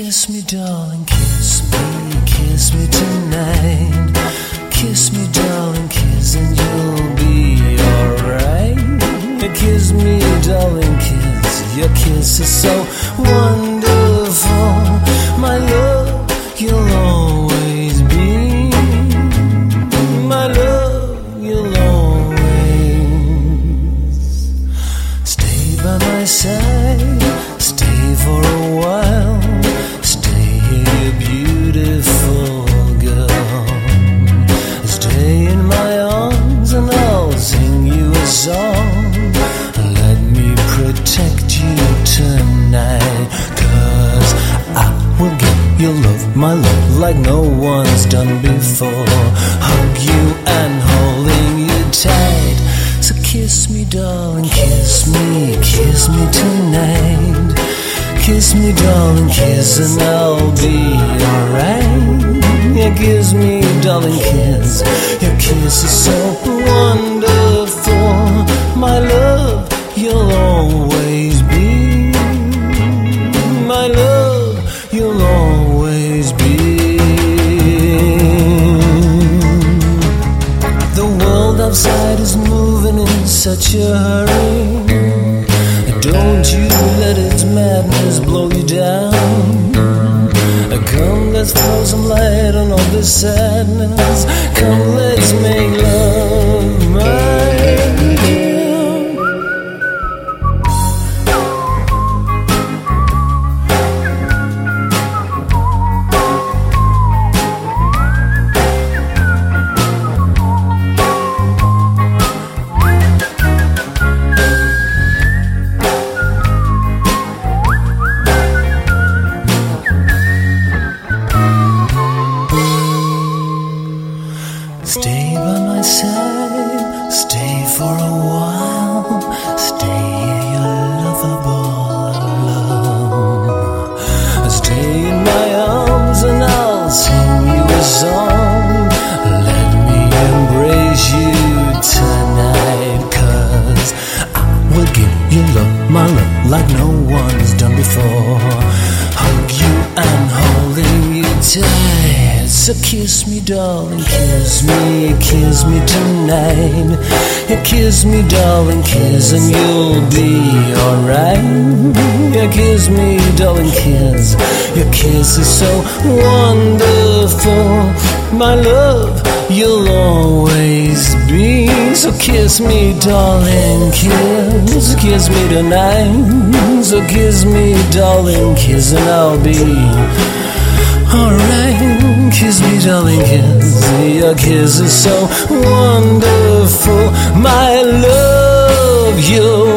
Kiss me, darling, kiss me, kiss me tonight. Kiss me, darling, kiss, and you'll be alright. Kiss me, darling, kiss. Your kiss is so wonderful. My you love, my love, like no one's done before. Hug you and holding you tight. So kiss me, darling, kiss me, kiss me tonight. Kiss me, darling, kiss, and I'll be alright. Yeah, kiss me, darling, kiss. Your kiss is so wonderful. My love, you'll some light on all this sadness. Come, let's make love, no one's done before. Hug you and holding you tight. So kiss me, darling, kiss me, kiss me tonight. Yeah, kiss me, darling, kiss, and you'll be alright. Yeah, kiss me, darling, kiss. Your kiss is so wonderful. My love, you'll always be. So kiss me, darling, kiss. Kiss me tonight. So kiss me, darling, kiss, and I'll be. Alright, kiss me, darling, kiss. Your kiss is so wonderful. My love, you